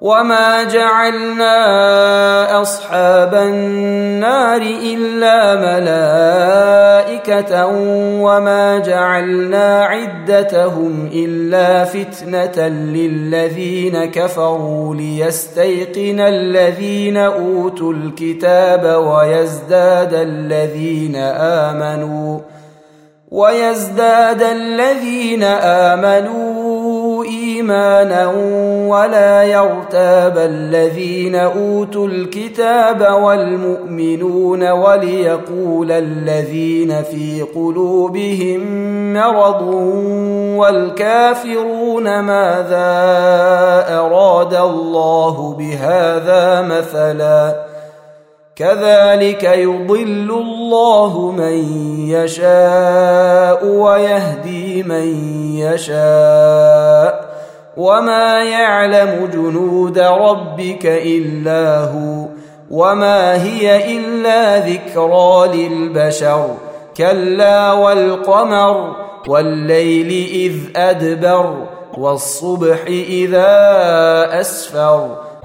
وما جعلنا اصحاب النار الا ملائكه وما جعلنا عدتهم الا فتنه للذين كفروا ليستيقن الذين اوتوا الكتاب ويزداد الذين امنوا ويزداد الذين امنوا إيمانا ولا يرتاب الذين أوتوا الكتاب والمؤمنون وليقول الذين في قلوبهم مرض والكافرون ماذا أراد الله بهذا مثلا كذلك يضل الله من يشاء ويهدي من يشاء وما يعلم جنود ربك إلا هو وما هي إلا ذكرى للبشر كلا والقمر والليل إذ أدبر والصبح إذا أسفر